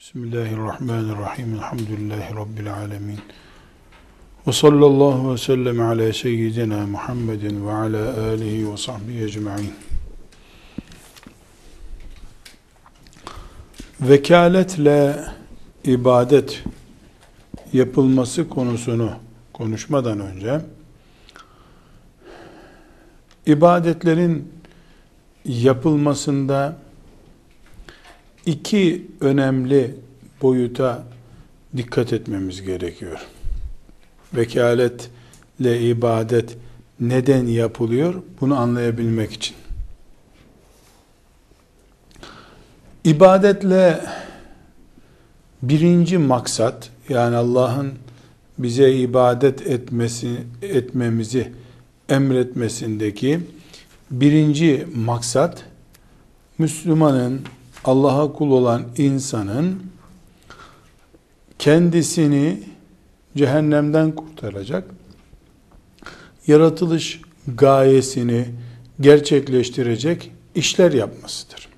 Bismillahirrahmanirrahim. Elhamdülillahi Rabbil alemin. Ve sallallahu ve sellem ala seyyidina Muhammedin ve ala alihi ve sahbihi ecma'in. Vekaletle ibadet yapılması konusunu konuşmadan önce ibadetlerin yapılmasında iki önemli boyuta dikkat etmemiz gerekiyor. Vekaletle ibadet neden yapılıyor? Bunu anlayabilmek için. İbadetle birinci maksat yani Allah'ın bize ibadet etmesi etmemizi emretmesindeki birinci maksat Müslümanın Allah'a kul olan insanın kendisini cehennemden kurtaracak yaratılış gayesini gerçekleştirecek işler yapmasıdır.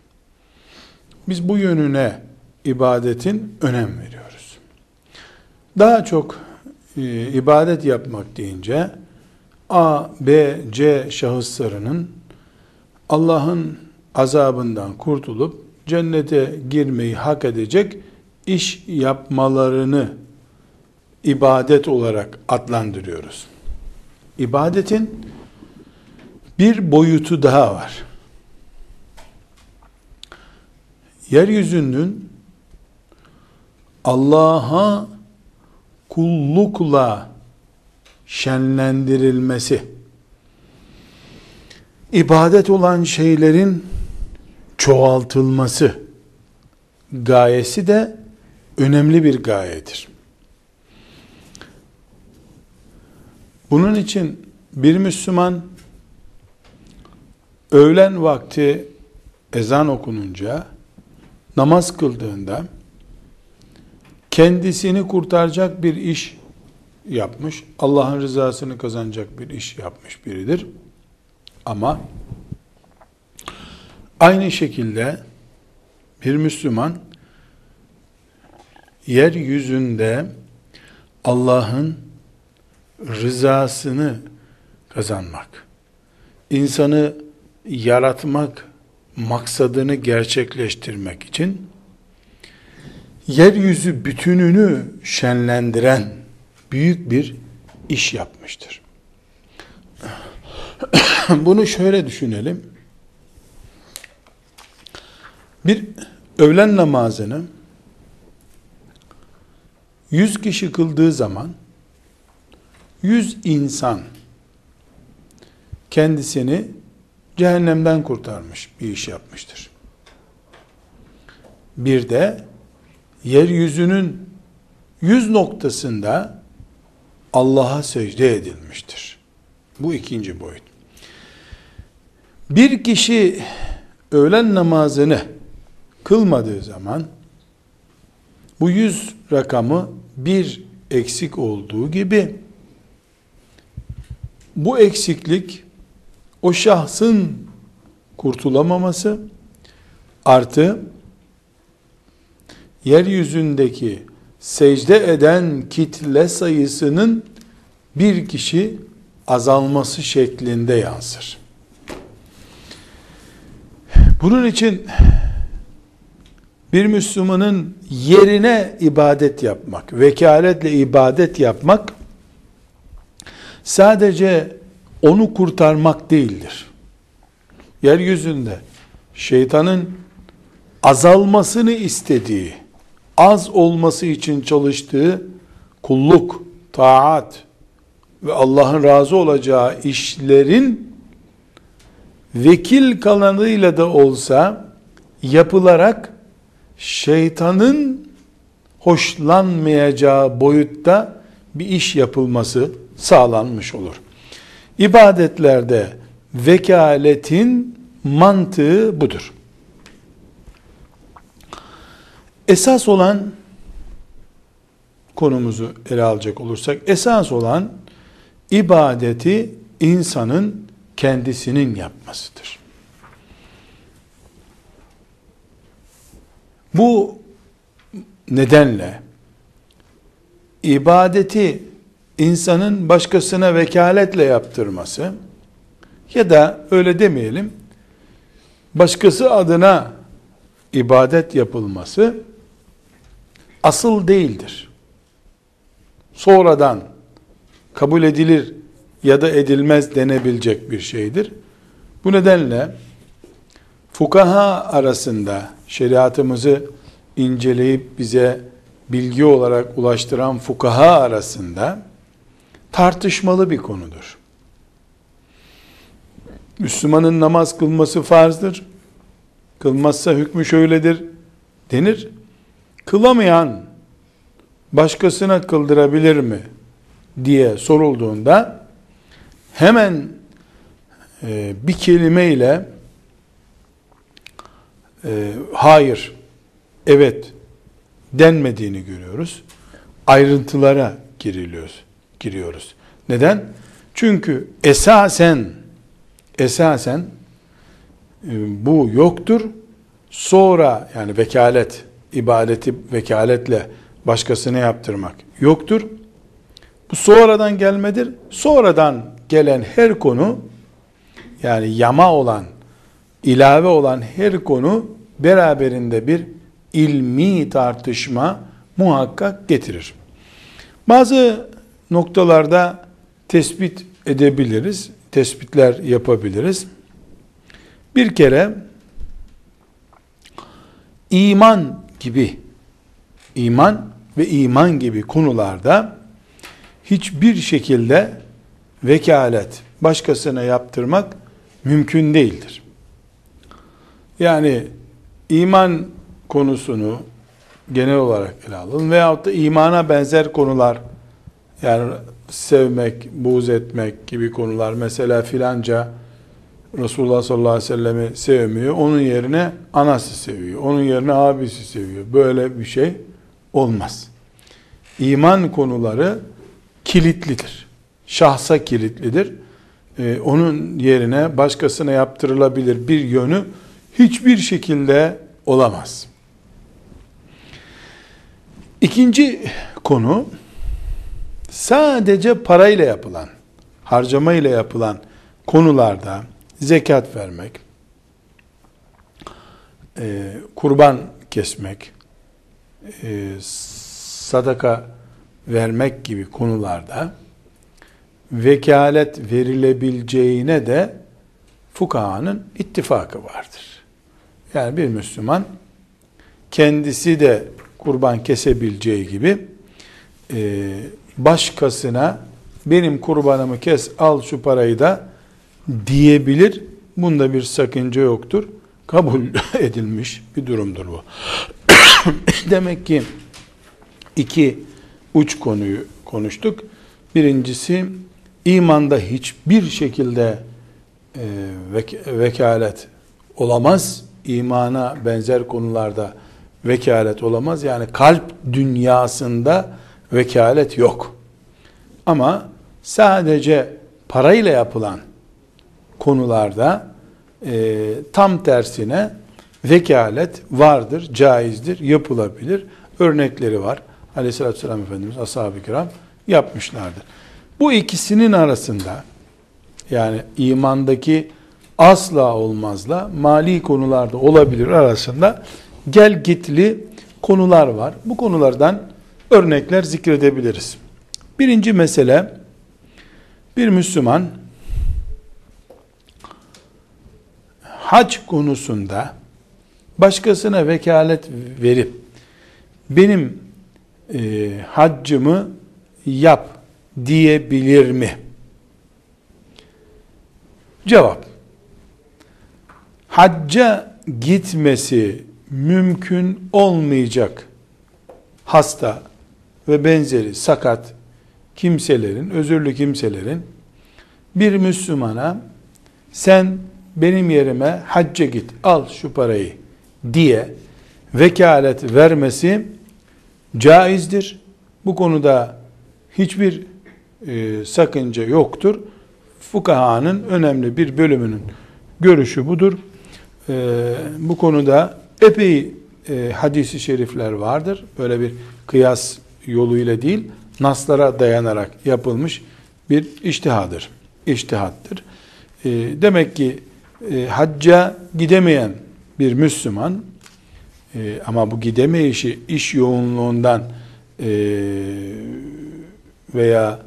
Biz bu yönüne ibadetin önem veriyoruz. Daha çok e, ibadet yapmak deyince A, B, C şahıslarının Allah'ın azabından kurtulup cennete girmeyi hak edecek iş yapmalarını ibadet olarak adlandırıyoruz. İbadetin bir boyutu daha var. Yeryüzünün Allah'a kullukla şenlendirilmesi, ibadet olan şeylerin çoğaltılması gayesi de önemli bir gayedir. Bunun için bir Müslüman öğlen vakti ezan okununca namaz kıldığında kendisini kurtaracak bir iş yapmış, Allah'ın rızasını kazanacak bir iş yapmış biridir. Ama aynı şekilde bir Müslüman yeryüzünde Allah'ın rızasını kazanmak, insanı yaratmak maksadını gerçekleştirmek için yeryüzü bütününü şenlendiren büyük bir iş yapmıştır. Bunu şöyle düşünelim. Bir öğlen namazını 100 kişi kıldığı zaman 100 insan kendisini cehennemden kurtarmış bir iş yapmıştır. Bir de yeryüzünün yüz noktasında Allah'a secde edilmiştir. Bu ikinci boyut. Bir kişi öğlen namazını kılmadığı zaman bu yüz rakamı bir eksik olduğu gibi bu eksiklik o şahsın kurtulamaması artı yeryüzündeki secde eden kitle sayısının bir kişi azalması şeklinde yansır. Bunun için bir Müslümanın yerine ibadet yapmak, vekaletle ibadet yapmak sadece onu kurtarmak değildir. Yeryüzünde şeytanın azalmasını istediği, az olması için çalıştığı kulluk, taat ve Allah'ın razı olacağı işlerin vekil kanalıyla da olsa yapılarak şeytanın hoşlanmayacağı boyutta bir iş yapılması sağlanmış olur. İbadetlerde vekaletin mantığı budur. Esas olan konumuzu ele alacak olursak esas olan ibadeti insanın kendisinin yapmasıdır. Bu nedenle ibadeti insanın başkasına vekaletle yaptırması ya da öyle demeyelim başkası adına ibadet yapılması asıl değildir. Sonradan kabul edilir ya da edilmez denebilecek bir şeydir. Bu nedenle fukaha arasında şeriatımızı inceleyip bize bilgi olarak ulaştıran fukaha arasında tartışmalı bir konudur. Müslümanın namaz kılması farzdır. Kılmazsa hükmü şöyledir denir. Kılamayan başkasına kıldırabilir mi diye sorulduğunda hemen e, bir kelimeyle e, hayır, evet denmediğini görüyoruz. Ayrıntılara giriliyoruz, giriyoruz. Neden? Çünkü esasen esasen e, bu yoktur. Sonra yani vekalet, ibadeti vekaletle başkasına yaptırmak yoktur. Bu sonradan gelmedir. Sonradan gelen her konu yani yama olan, ilave olan her konu beraberinde bir ilmi tartışma muhakkak getirir. Bazı noktalarda tespit edebiliriz, tespitler yapabiliriz. Bir kere iman gibi, iman ve iman gibi konularda hiçbir şekilde vekalet başkasına yaptırmak mümkün değildir. Yani iman konusunu genel olarak ele alın veyahut da imana benzer konular yani sevmek, buğz etmek gibi konular mesela filanca Resulullah sallallahu aleyhi ve sellem'i sevmiyor. Onun yerine anası seviyor. Onun yerine abisi seviyor. Böyle bir şey olmaz. İman konuları kilitlidir. Şahsa kilitlidir. Ee, onun yerine başkasına yaptırılabilir bir yönü hiçbir şekilde olamaz. İkinci konu sadece parayla yapılan, harcamayla yapılan konularda zekat vermek, e, kurban kesmek, e, sadaka vermek gibi konularda vekalet verilebileceğine de fukahanın ittifakı vardır. Yani bir Müslüman kendisi de kurban kesebileceği gibi e, başkasına benim kurbanımı kes al şu parayı da diyebilir. Bunda bir sakınca yoktur. Kabul edilmiş bir durumdur bu. Demek ki iki uç konuyu konuştuk. Birincisi imanda hiçbir şekilde e, vek vekalet olamaz. İmana benzer konularda vekalet olamaz. Yani kalp dünyasında vekalet yok. Ama sadece parayla yapılan konularda e, tam tersine vekalet vardır, caizdir, yapılabilir. Örnekleri var. Aleyhisselatü Vesselam Efendimiz, ashab-ı kiram yapmışlardır. Bu ikisinin arasında yani imandaki asla olmazla mali konularda olabilir arasında gel gitli konular var. Bu konulardan örnekler zikredebiliriz. Birinci mesele bir Müslüman hac konusunda başkasına vekalet verip benim e, haccımı yap diyebilir mi? Cevap hacca gitmesi mümkün olmayacak hasta ve benzeri sakat kimselerin, özürlü kimselerin bir Müslümana sen benim yerime hacca git al şu parayı diye vekalet vermesi caizdir. Bu konuda hiçbir e, sakınca yoktur. Fukahanın önemli bir bölümünün görüşü budur. E, bu konuda epey e, hadisi şerifler vardır. Böyle bir kıyas yoluyla değil, naslara dayanarak yapılmış bir iştihadır. İştihattır. E, demek ki e, hacca gidemeyen bir Müslüman e, ama bu gidemeyişi iş yoğunluğundan e, veya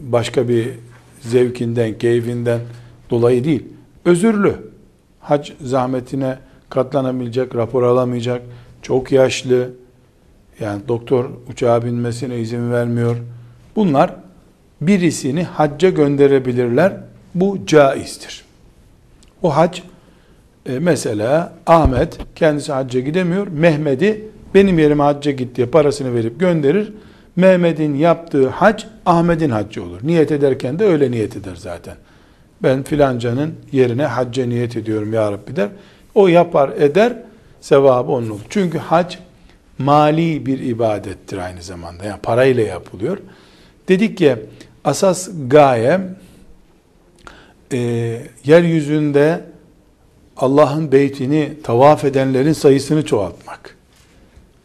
başka bir zevkinden, keyfinden dolayı değil. Özürlü. Hac zahmetine katlanamayacak, rapor alamayacak, çok yaşlı, yani doktor uçağa binmesine izin vermiyor. Bunlar birisini hacca gönderebilirler. Bu caizdir. O hac e, mesela Ahmet kendisi hacca gidemiyor. Mehmet'i benim yerime hacca git diye parasını verip gönderir. Mehmet'in yaptığı hac Ahmet'in haccı olur. Niyet ederken de öyle niyet eder zaten. Ben filancanın yerine hacca niyet ediyorum ya Rabbi der. O yapar eder sevabı onun olur. Çünkü hac mali bir ibadettir aynı zamanda. Yani parayla yapılıyor. Dedik ki asas gaye e, yeryüzünde Allah'ın beytini tavaf edenlerin sayısını çoğaltmak.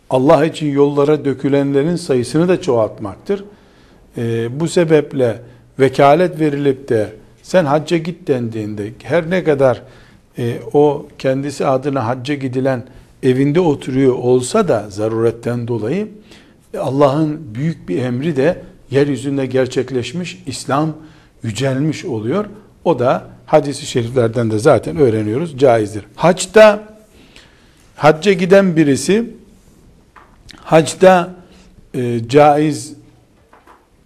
Allah için yollara dökülenlerin sayısını da çoğaltmaktır. E, bu sebeple vekalet verilip de sen hacca git dendiğinde her ne kadar e, o kendisi adına hacca gidilen evinde oturuyor olsa da zaruretten dolayı e, Allah'ın büyük bir emri de yeryüzünde gerçekleşmiş, İslam yücelmiş oluyor. O da hadisi şeriflerden de zaten öğreniyoruz, caizdir. Hacda hacca giden birisi hacda e, caiz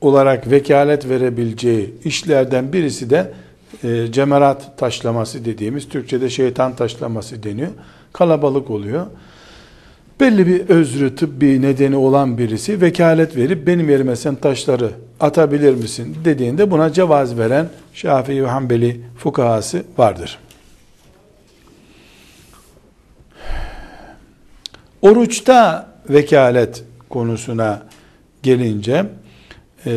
olarak vekalet verebileceği işlerden birisi de e, cemerat taşlaması dediğimiz Türkçe'de şeytan taşlaması deniyor. Kalabalık oluyor. Belli bir özrü tıbbi nedeni olan birisi vekalet verip benim yerime sen taşları atabilir misin dediğinde buna cevaz veren Şafii ve Hanbeli fukahası vardır. Oruçta vekalet konusuna gelince e,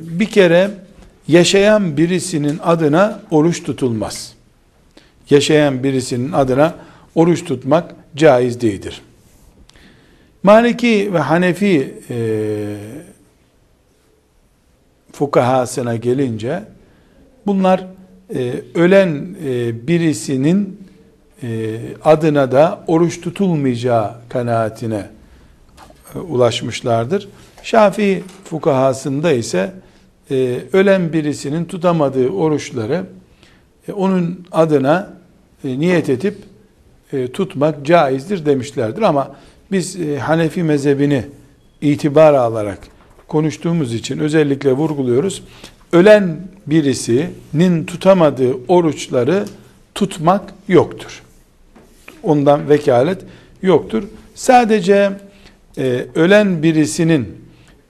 bir kere yaşayan birisinin adına oruç tutulmaz. Yaşayan birisinin adına oruç tutmak caiz değildir. Maliki ve Hanefi e, fukahasına gelince bunlar e, ölen e, birisinin e, adına da oruç tutulmayacağı kanaatine e, ulaşmışlardır. Şafii fukahasında ise e, ölen birisinin tutamadığı oruçları e, onun adına e, niyet edip e, tutmak caizdir demişlerdir ama biz e, Hanefi mezhebini itibar alarak konuştuğumuz için özellikle vurguluyoruz. Ölen birisinin tutamadığı oruçları tutmak yoktur. Ondan vekalet yoktur. Sadece e, ölen birisinin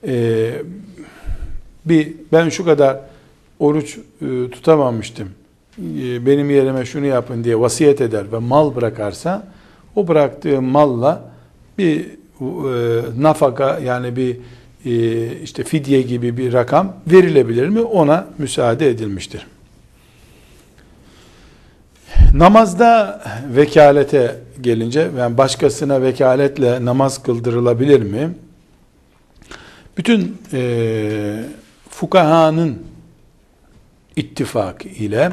e, bir ben şu kadar oruç e, tutamamıştım. E, benim yerime şunu yapın diye vasiyet eder ve mal bırakarsa o bıraktığı malla bir e, nafaka yani bir e, işte fidye gibi bir rakam verilebilir mi? Ona müsaade edilmiştir. Namazda vekalete gelince yani başkasına vekaletle namaz kıldırılabilir mi? Bütün e, fukahanın ittifak ile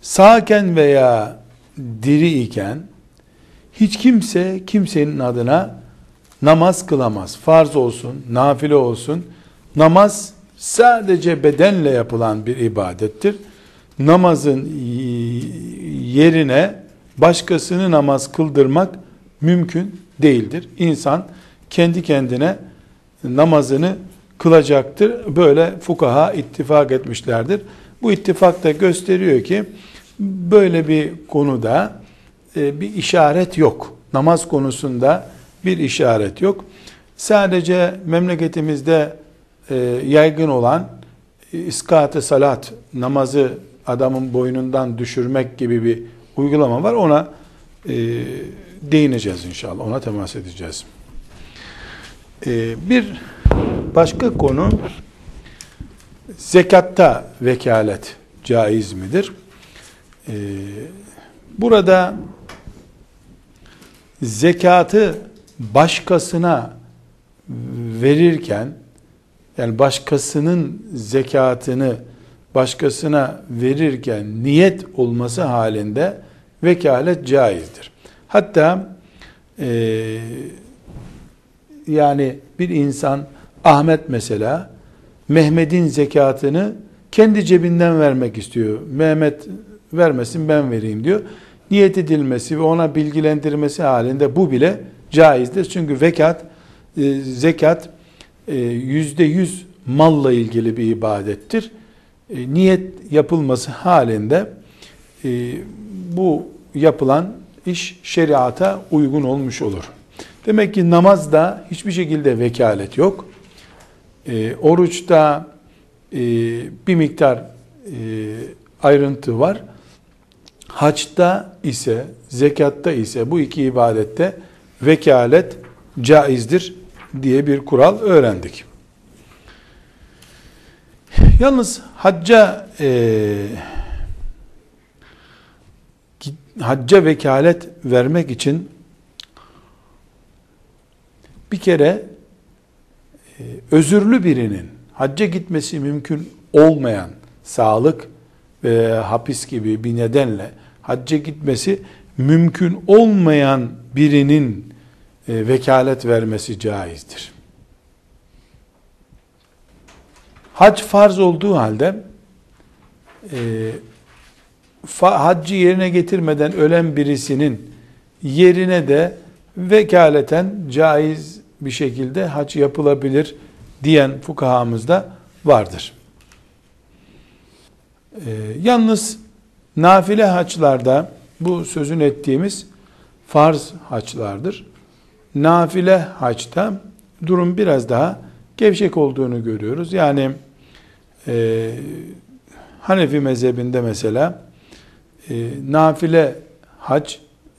sağken veya diri iken hiç kimse kimsenin adına namaz kılamaz. Farz olsun, nafile olsun. Namaz sadece bedenle yapılan bir ibadettir. Namazın yerine başkasını namaz kıldırmak mümkün değildir. İnsan kendi kendine namazını kılacaktır. Böyle fukaha ittifak etmişlerdir. Bu ittifak da gösteriyor ki böyle bir konuda e, bir işaret yok. Namaz konusunda bir işaret yok. Sadece memleketimizde e, yaygın olan e, iskat salat, namazı adamın boynundan düşürmek gibi bir uygulama var. Ona değineceğiz inşallah. Ona temas edeceğiz. Bir başka konu zekatta vekalet caiz midir? burada zekatı başkasına verirken yani başkasının zekatını başkasına verirken niyet olması halinde vekalet caizdir. Hatta e, yani bir insan Ahmet mesela Mehmet'in zekatını kendi cebinden vermek istiyor. Mehmet vermesin ben vereyim diyor. Niyet edilmesi ve ona bilgilendirmesi halinde bu bile caizdir. Çünkü vekat, e, zekat e, yüzde yüz malla ilgili bir ibadettir. E, niyet yapılması halinde e, bu yapılan iş şeriata uygun olmuş olur. Demek ki namazda hiçbir şekilde vekalet yok. E, oruçta e, bir miktar e, ayrıntı var. Haçta ise, zekatta ise bu iki ibadette vekalet caizdir diye bir kural öğrendik. Yalnız hacca e, hacca vekalet vermek için bir kere e, özürlü birinin hacca gitmesi mümkün olmayan sağlık ve hapis gibi bir nedenle hacca gitmesi mümkün olmayan birinin e, vekalet vermesi caizdir. Hac farz olduğu halde e, haccı yerine getirmeden ölen birisinin yerine de vekaleten caiz bir şekilde hac yapılabilir diyen fukahamız da vardır. Ee, yalnız nafile haçlarda bu sözün ettiğimiz farz haçlardır. Nafile haçta durum biraz daha gevşek olduğunu görüyoruz. Yani e, Hanefi mezhebinde mesela e, nafile hac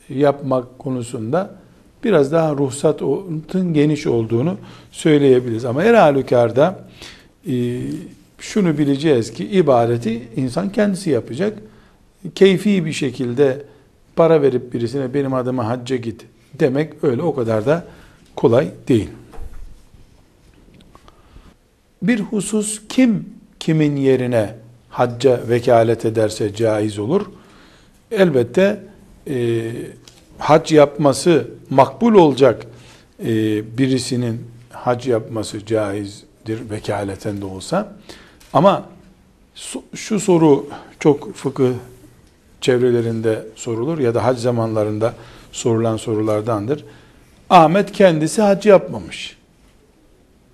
yapmak konusunda biraz daha ruhsatın geniş olduğunu söyleyebiliriz. Ama her halükarda e, şunu bileceğiz ki ibadeti insan kendisi yapacak. Keyfi bir şekilde para verip birisine benim adıma hacca git demek öyle o kadar da kolay değil. Bir husus kim kimin yerine hacca vekalet ederse caiz olur. Elbette e, hac yapması makbul olacak e, birisinin hac yapması caizdir vekaleten de olsa. Ama şu soru çok fıkıh çevrelerinde sorulur ya da hac zamanlarında sorulan sorulardandır. Ahmet kendisi hac yapmamış.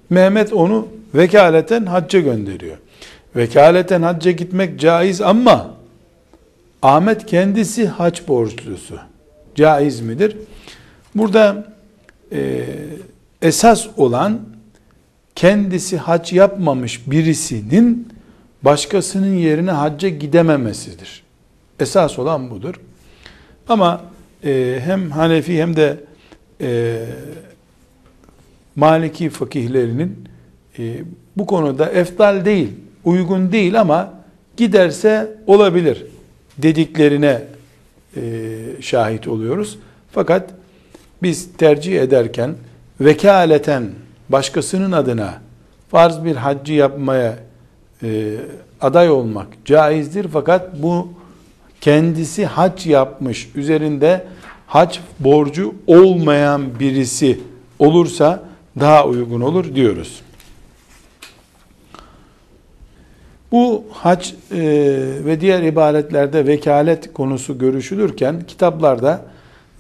Mehmet onu vekaleten hacca gönderiyor. Vekaleten hacca gitmek caiz ama Ahmet kendisi hac borçlusu. Caiz midir? Burada e, esas olan kendisi hac yapmamış birisinin başkasının yerine hacca gidememesidir. Esas olan budur. Ama e, hem Hanefi hem de e, Maliki fakihlerinin e, bu konuda eftal değil, uygun değil ama giderse olabilir dediklerine şahit oluyoruz. Fakat biz tercih ederken vekaleten başkasının adına farz bir haccı yapmaya e, aday olmak caizdir. Fakat bu kendisi hac yapmış, üzerinde hac borcu olmayan birisi olursa daha uygun olur diyoruz. Bu hac e, ve diğer ibadetlerde vekalet konusu görüşülürken kitaplarda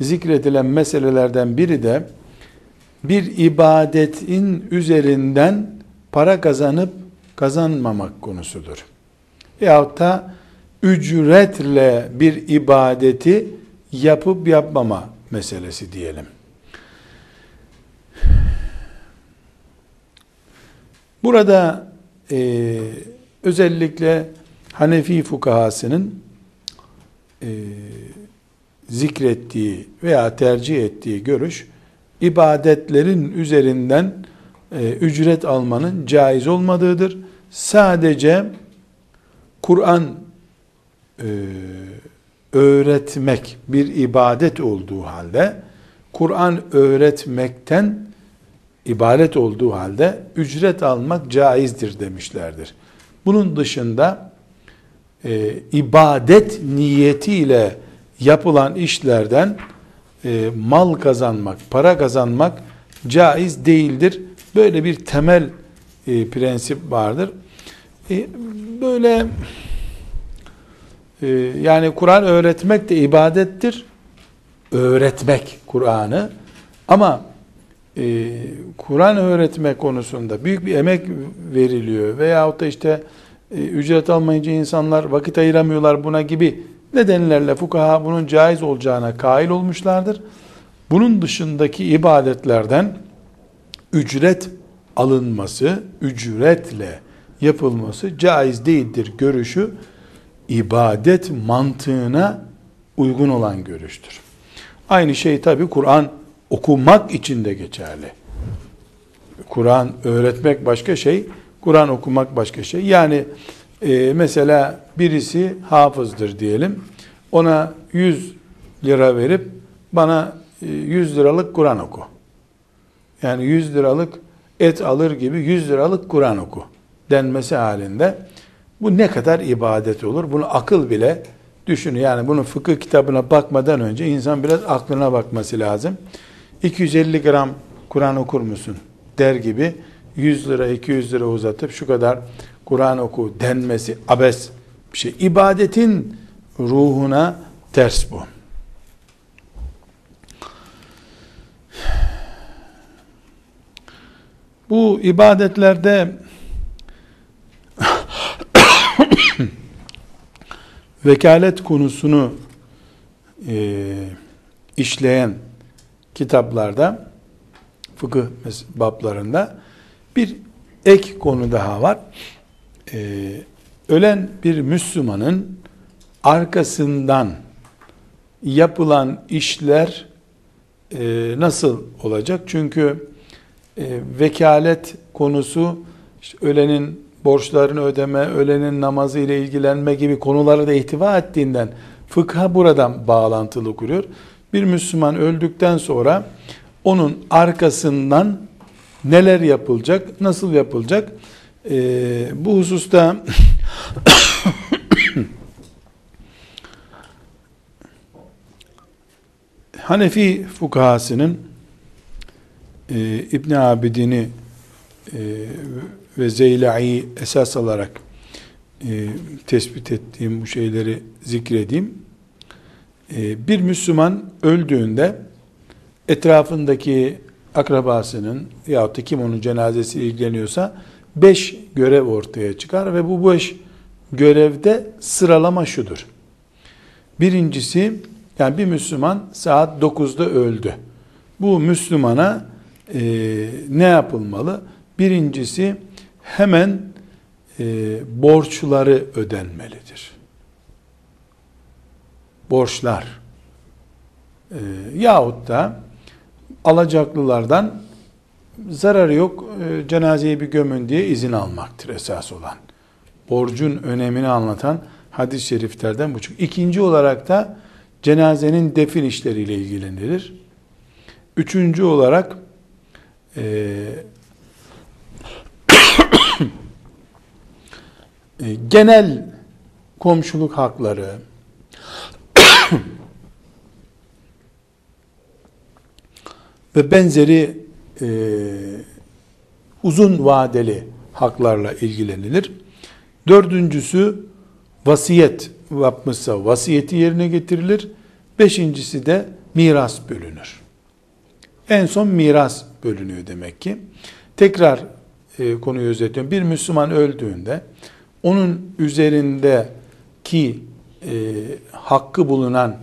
zikredilen meselelerden biri de bir ibadetin üzerinden para kazanıp kazanmamak konusudur. Veyahut da ücretle bir ibadeti yapıp yapmama meselesi diyelim. Burada e, özellikle Hanefi fukahasının e, zikrettiği veya tercih ettiği görüş ibadetlerin üzerinden e, ücret almanın caiz olmadığıdır. Sadece Kur'an e, öğretmek bir ibadet olduğu halde Kur'an öğretmekten ibaret olduğu halde ücret almak caizdir demişlerdir. Bunun dışında e, ibadet niyetiyle yapılan işlerden e, mal kazanmak, para kazanmak caiz değildir. Böyle bir temel e, prensip vardır. E, böyle e, yani Kur'an öğretmek de ibadettir. Öğretmek Kur'an'ı ama e, Kur'an öğretme konusunda büyük bir emek veriliyor veyahut da işte ücret almayınca insanlar vakit ayıramıyorlar buna gibi nedenlerle fukaha bunun caiz olacağına kail olmuşlardır. Bunun dışındaki ibadetlerden ücret alınması, ücretle yapılması caiz değildir görüşü ibadet mantığına uygun olan görüştür. Aynı şey tabi Kur'an okumak için de geçerli. Kur'an öğretmek başka şey, Kur'an okumak başka şey. Yani e, mesela birisi hafızdır diyelim. Ona 100 lira verip bana 100 e, liralık Kur'an oku. Yani 100 liralık et alır gibi 100 liralık Kur'an oku denmesi halinde bu ne kadar ibadet olur? Bunu akıl bile düşünün. Yani bunun fıkıh kitabına bakmadan önce insan biraz aklına bakması lazım. 250 gram Kur'an okur musun? der gibi 100 lira 200 lira uzatıp şu kadar Kur'an oku denmesi abes bir şey. İbadetin ruhuna ters bu. Bu ibadetlerde vekalet konusunu e, işleyen kitaplarda fıkıh bablarında bir ek konu daha var. Ee, ölen bir Müslümanın arkasından yapılan işler e, nasıl olacak? Çünkü e, vekalet konusu işte ölenin borçlarını ödeme, ölenin namazı ile ilgilenme gibi konuları da ihtiva ettiğinden fıkha buradan bağlantılı kuruyor. Bir Müslüman öldükten sonra onun arkasından neler yapılacak, nasıl yapılacak? Ee, bu hususta Hanefi fukahasının e, İbn Abidin'i e, ve Zeyla'yı esas alarak e, tespit ettiğim bu şeyleri zikredeyim. E, bir Müslüman öldüğünde etrafındaki akrabasının yahut da kim onun cenazesi ilgileniyorsa beş görev ortaya çıkar ve bu beş görevde sıralama şudur. Birincisi yani bir Müslüman saat 9'da öldü. Bu Müslümana e, ne yapılmalı? Birincisi hemen e, borçları ödenmelidir. Borçlar. E, yahut da alacaklılardan zararı yok e, cenazeyi bir gömün diye izin almaktır esas olan. Borcun önemini anlatan hadis-i şeriflerden bu. İkinci olarak da cenazenin defin işleriyle ilgilenilir. Üçüncü olarak e, e, genel komşuluk hakları, ve benzeri e, uzun vadeli haklarla ilgilenilir. Dördüncüsü vasiyet yapmışsa vasiyeti yerine getirilir. Beşincisi de miras bölünür. En son miras bölünüyor demek ki. Tekrar e, konuyu özetliyorum. Bir Müslüman öldüğünde onun üzerindeki e, hakkı bulunan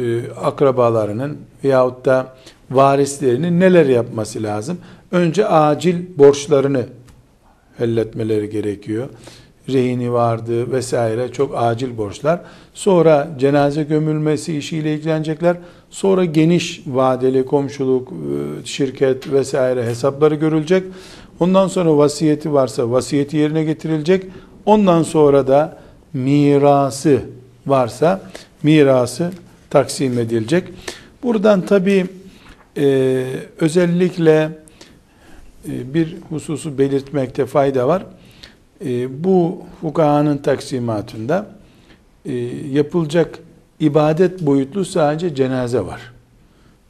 e, akrabalarının veyahut da varislerinin neler yapması lazım? Önce acil borçlarını halletmeleri gerekiyor. Rehini vardı vesaire çok acil borçlar. Sonra cenaze gömülmesi işiyle ilgilenecekler. Sonra geniş vadeli komşuluk, e, şirket vesaire hesapları görülecek. Ondan sonra vasiyeti varsa vasiyeti yerine getirilecek. Ondan sonra da mirası varsa mirası taksim edilecek. Buradan tabi e, özellikle e, bir hususu belirtmekte fayda var. E, bu fukahanın taksimatında e, yapılacak ibadet boyutlu sadece cenaze var.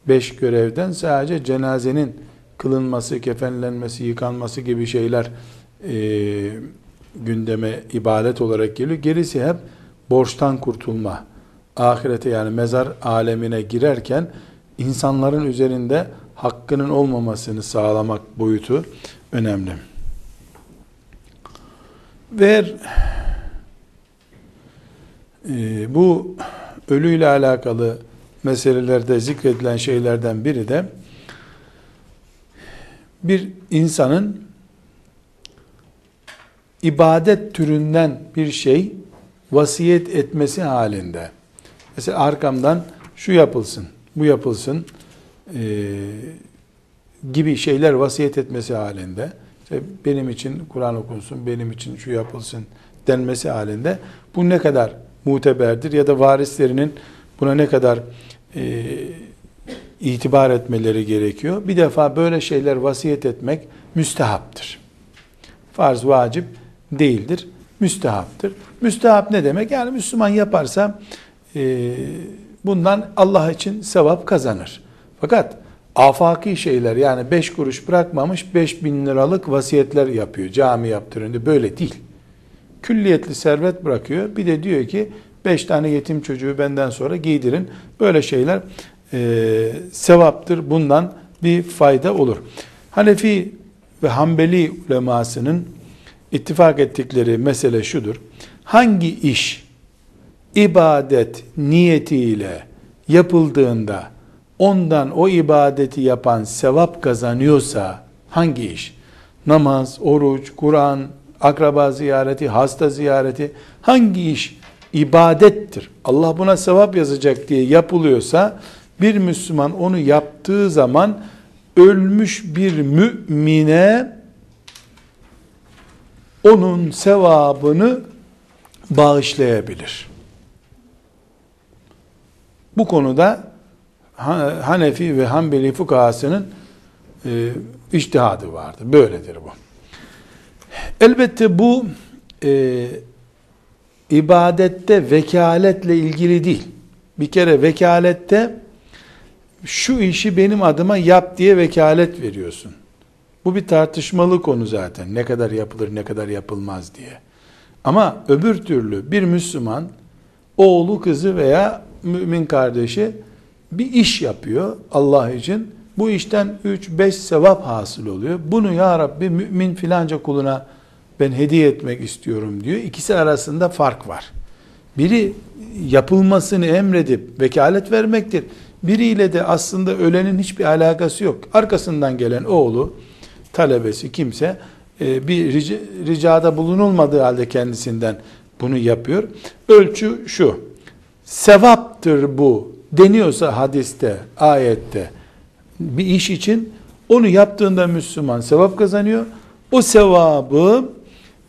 Beş görevden sadece cenazenin kılınması, kefenlenmesi, yıkanması gibi şeyler e, gündeme ibadet olarak geliyor. Gerisi hep borçtan kurtulma, ahirete yani mezar alemine girerken insanların üzerinde hakkının olmamasını sağlamak boyutu önemli. Ver e, bu ölüyle alakalı meselelerde zikredilen şeylerden biri de bir insanın ibadet türünden bir şey vasiyet etmesi halinde mesela arkamdan şu yapılsın, bu yapılsın e, gibi şeyler vasiyet etmesi halinde işte benim için Kur'an okunsun, benim için şu yapılsın denmesi halinde bu ne kadar muteberdir ya da varislerinin buna ne kadar e, itibar etmeleri gerekiyor. Bir defa böyle şeyler vasiyet etmek müstehaptır. Farz, vacip değildir. Müstehaptır. Müstehap ne demek? Yani Müslüman yaparsa e, bundan Allah için sevap kazanır. Fakat afaki şeyler yani beş kuruş bırakmamış beş bin liralık vasiyetler yapıyor. Cami yaptırın böyle değil. Külliyetli servet bırakıyor. Bir de diyor ki beş tane yetim çocuğu benden sonra giydirin. Böyle şeyler e, sevaptır. Bundan bir fayda olur. Hanefi ve Hanbeli ulemasının ittifak ettikleri mesele şudur. Hangi iş ibadet niyetiyle yapıldığında ondan o ibadeti yapan sevap kazanıyorsa hangi iş? Namaz, oruç, Kur'an, akraba ziyareti, hasta ziyareti hangi iş ibadettir? Allah buna sevap yazacak diye yapılıyorsa bir Müslüman onu yaptığı zaman ölmüş bir mümine onun sevabını bağışlayabilir. Bu konuda Hanefi ve Hanbeli fukahasının e, iştihadı vardır. Böyledir bu. Elbette bu e, ibadette vekaletle ilgili değil. Bir kere vekalette şu işi benim adıma yap diye vekalet veriyorsun. Bu bir tartışmalı konu zaten. Ne kadar yapılır, ne kadar yapılmaz diye. Ama öbür türlü bir Müslüman oğlu, kızı veya mümin kardeşi bir iş yapıyor Allah için. Bu işten 3-5 sevap hasıl oluyor. Bunu ya Rabbi mümin filanca kuluna ben hediye etmek istiyorum diyor. İkisi arasında fark var. Biri yapılmasını emredip vekalet vermektir. Biriyle de aslında ölenin hiçbir alakası yok. Arkasından gelen oğlu, talebesi kimse e, bir ricada bulunulmadığı halde kendisinden bunu yapıyor. Ölçü şu. Sevaptır bu deniyorsa hadiste, ayette bir iş için onu yaptığında Müslüman sevap kazanıyor. O sevabı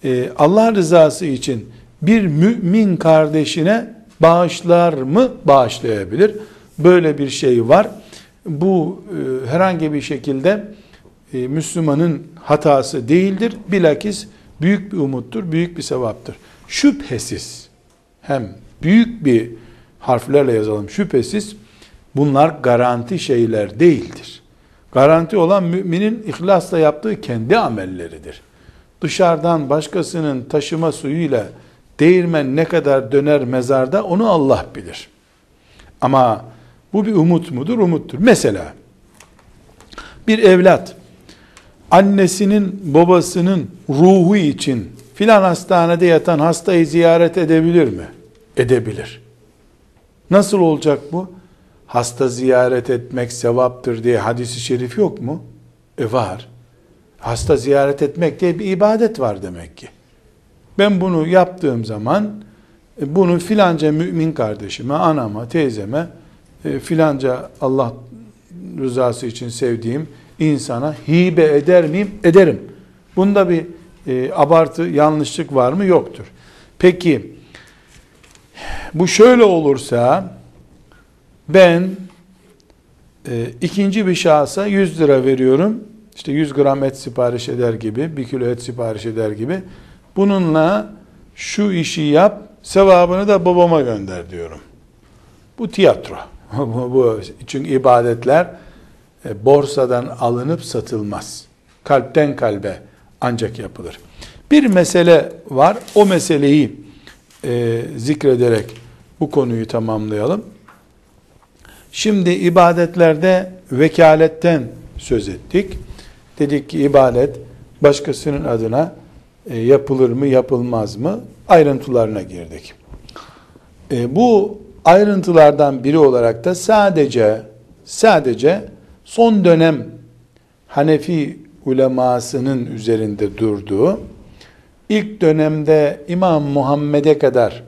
e, Allah rızası için bir mümin kardeşine bağışlar mı? Bağışlayabilir. Böyle bir şey var. Bu e, herhangi bir şekilde e, Müslümanın hatası değildir. Bilakis büyük bir umuttur, büyük bir sevaptır. Şüphesiz hem büyük bir harflerle yazalım şüphesiz bunlar garanti şeyler değildir. Garanti olan müminin ihlasla yaptığı kendi amelleridir. Dışarıdan başkasının taşıma suyuyla değirmen ne kadar döner mezarda onu Allah bilir. Ama bu bir umut mudur? Umuttur. Mesela bir evlat annesinin babasının ruhu için filan hastanede yatan hastayı ziyaret edebilir mi? Edebilir. Nasıl olacak bu? Hasta ziyaret etmek sevaptır diye hadisi şerif yok mu? E var. Hasta ziyaret etmek diye bir ibadet var demek ki. Ben bunu yaptığım zaman e, bunu filanca mümin kardeşime, anama, teyzeme, e, filanca Allah rızası için sevdiğim insana hibe eder miyim? Ederim. Bunda bir e, abartı, yanlışlık var mı? Yoktur. Peki, bu şöyle olursa, ben e, ikinci bir şahsa 100 lira veriyorum. İşte 100 gram et sipariş eder gibi, 1 kilo et sipariş eder gibi. Bununla şu işi yap, sevabını da babama gönder diyorum. Bu tiyatro. bu çünkü ibadetler e, borsadan alınıp satılmaz. Kalpten kalbe ancak yapılır. Bir mesele var. O meseleyi e, zikrederek bu konuyu tamamlayalım. Şimdi ibadetlerde vekaletten söz ettik. Dedik ki ibadet başkasının adına e, yapılır mı yapılmaz mı ayrıntılarına girdik. E, bu ayrıntılardan biri olarak da sadece sadece son dönem Hanefi ulemasının üzerinde durduğu ilk dönemde İmam Muhammed'e kadar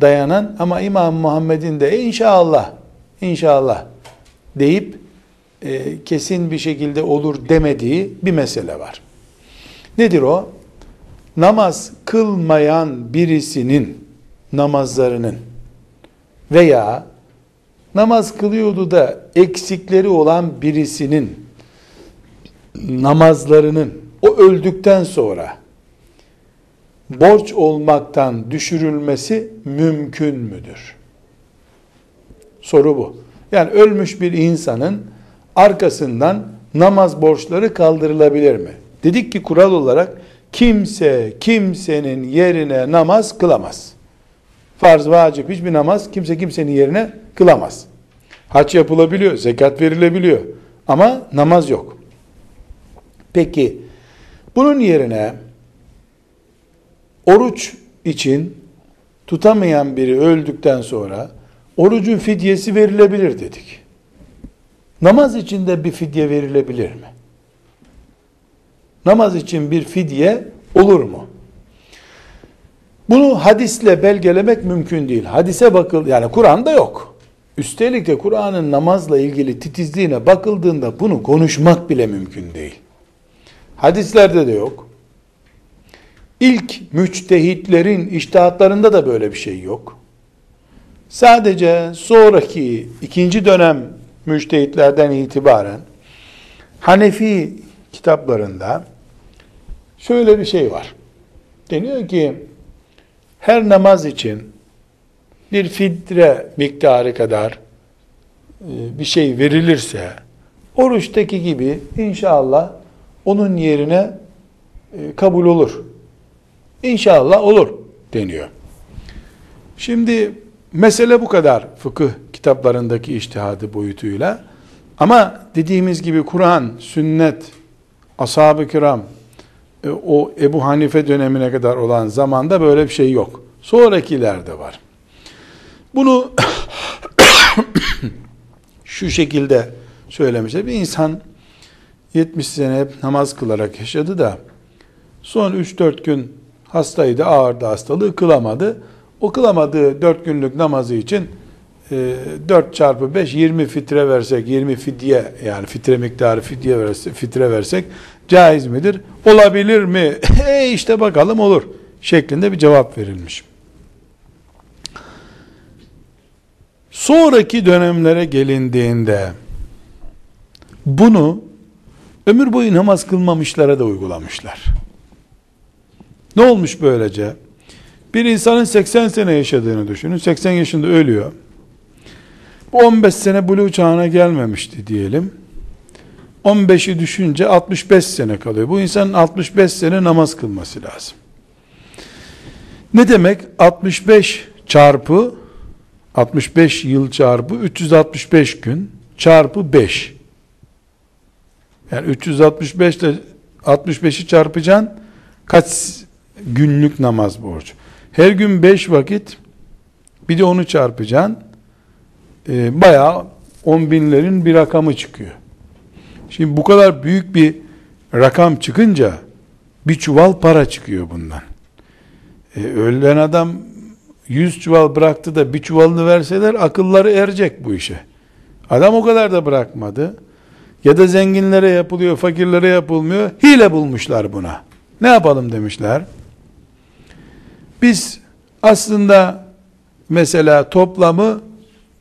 dayanan ama İmam Muhammed'in de inşallah inşallah deyip e, kesin bir şekilde olur demediği bir mesele var. Nedir o? Namaz kılmayan birisinin namazlarının veya namaz kılıyordu da eksikleri olan birisinin namazlarının o öldükten sonra borç olmaktan düşürülmesi mümkün müdür? Soru bu. Yani ölmüş bir insanın arkasından namaz borçları kaldırılabilir mi? Dedik ki kural olarak kimse kimsenin yerine namaz kılamaz. Farz, vacip hiçbir namaz kimse kimsenin yerine kılamaz. Haç yapılabiliyor, zekat verilebiliyor ama namaz yok. Peki bunun yerine oruç için tutamayan biri öldükten sonra orucun fidyesi verilebilir dedik. Namaz için de bir fidye verilebilir mi? Namaz için bir fidye olur mu? Bunu hadisle belgelemek mümkün değil. Hadise bakıl yani Kur'an'da yok. Üstelik de Kur'an'ın namazla ilgili titizliğine bakıldığında bunu konuşmak bile mümkün değil. Hadislerde de yok. İlk müçtehitlerin iştihatlarında da böyle bir şey yok. Sadece sonraki ikinci dönem müçtehitlerden itibaren Hanefi kitaplarında şöyle bir şey var. Deniyor ki her namaz için bir fitre miktarı kadar e, bir şey verilirse oruçtaki gibi inşallah onun yerine e, kabul olur. İnşallah olur deniyor. Şimdi mesele bu kadar fıkıh kitaplarındaki iştihadı boyutuyla. Ama dediğimiz gibi Kur'an, sünnet, ashab-ı kiram, e, o Ebu Hanife dönemine kadar olan zamanda böyle bir şey yok. Sonrakilerde var. Bunu şu şekilde söylemişler. Bir insan 70 sene hep namaz kılarak yaşadı da son 3-4 gün hastaydı, ağırdı hastalığı, kılamadı. O kılamadığı 4 günlük namazı için 4 e, çarpı 5 20 fitre versek 20 fidye yani fitre miktarı fidye versek, fitre versek caiz midir? Olabilir mi? E işte bakalım olur şeklinde bir cevap verilmiş. Sonraki dönemlere gelindiğinde bunu ömür boyu namaz kılmamışlara da uygulamışlar. Ne olmuş böylece? Bir insanın 80 sene yaşadığını düşünün. 80 yaşında ölüyor. Bu 15 sene buluğ çağına gelmemişti diyelim. 15'i düşünce 65 sene kalıyor. Bu insanın 65 sene namaz kılması lazım. Ne demek? 65 çarpı 65 yıl çarpı 365 gün çarpı 5. Yani 365 ile 65'i çarpacaksın kaç günlük namaz borcu. Her gün 5 vakit bir de onu çarpacaksın. E, bayağı on binlerin bir rakamı çıkıyor. Şimdi bu kadar büyük bir rakam çıkınca bir çuval para çıkıyor bundan. E, ölen adam 100 çuval bıraktı da bir çuvalını verseler akılları erecek bu işe. Adam o kadar da bırakmadı. Ya da zenginlere yapılıyor, fakirlere yapılmıyor. Hile bulmuşlar buna. Ne yapalım demişler. Biz aslında mesela toplamı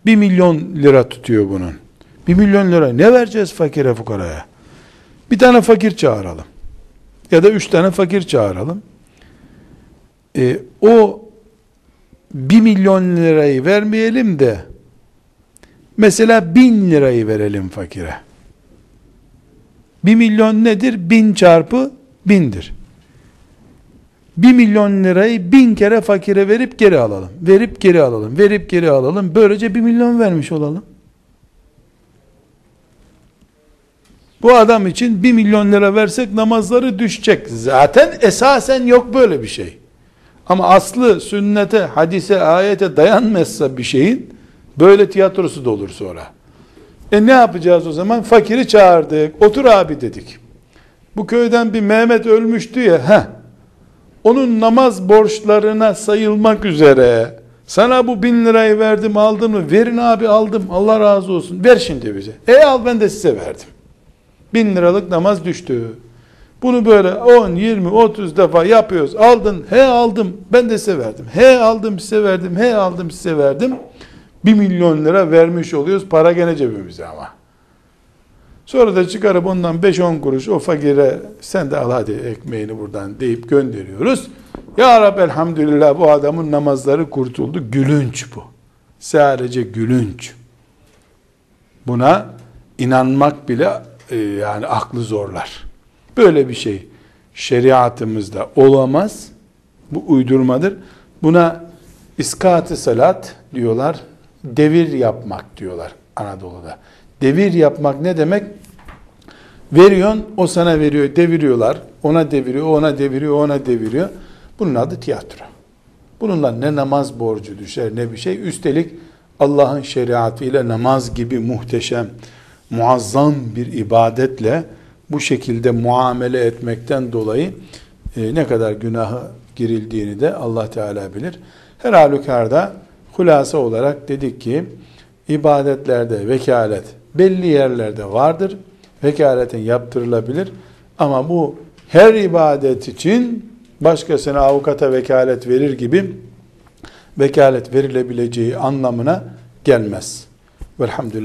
1 milyon lira tutuyor bunun. Bir milyon lira ne vereceğiz fakire fukaraya? Bir tane fakir çağıralım. Ya da üç tane fakir çağıralım. E, o bir milyon lirayı vermeyelim de mesela bin lirayı verelim fakire. Bir milyon nedir? Bin çarpı bindir. Bir milyon lirayı bin kere fakire verip geri alalım. Verip geri alalım. Verip geri alalım. Böylece bir milyon vermiş olalım. Bu adam için bir milyon lira versek namazları düşecek. Zaten esasen yok böyle bir şey. Ama aslı sünnete, hadise, ayete dayanmazsa bir şeyin böyle tiyatrosu da olur sonra. E ne yapacağız o zaman? Fakiri çağırdık. Otur abi dedik. Bu köyden bir Mehmet ölmüştü ya. Heh. Onun namaz borçlarına sayılmak üzere sana bu bin lirayı verdim aldın mı? Verin abi aldım. Allah razı olsun. Ver şimdi bize. E al ben de size verdim. Bin liralık namaz düştü. Bunu böyle 10, 20, 30 defa yapıyoruz. Aldın, he aldım, ben de size verdim. He aldım size verdim, he aldım size verdim. 1 milyon lira vermiş oluyoruz. Para gene cebimizde ama. Sonra da çıkarıp ondan 5-10 kuruş o fakire sen de al hadi ekmeğini buradan deyip gönderiyoruz. Ya Rabbi elhamdülillah bu adamın namazları kurtuldu. Gülünç bu. Sadece gülünç. Buna inanmak bile e, yani aklı zorlar. Böyle bir şey şeriatımızda olamaz. Bu uydurmadır. Buna iskat salat diyorlar. Devir yapmak diyorlar Anadolu'da. Devir yapmak ne demek? Veriyorsun, o sana veriyor, deviriyorlar. Ona deviriyor, ona deviriyor, ona deviriyor. Bunun adı tiyatro. Bununla ne namaz borcu düşer ne bir şey. Üstelik Allah'ın şeriatıyla namaz gibi muhteşem, muazzam bir ibadetle bu şekilde muamele etmekten dolayı e, ne kadar günahı girildiğini de Allah Teala bilir. Her halükarda hulasa olarak dedik ki ibadetlerde vekalet belli yerlerde vardır. Vekaletin yaptırılabilir. Ama bu her ibadet için başkasına avukata vekalet verir gibi vekalet verilebileceği anlamına gelmez. Velhamdülillah.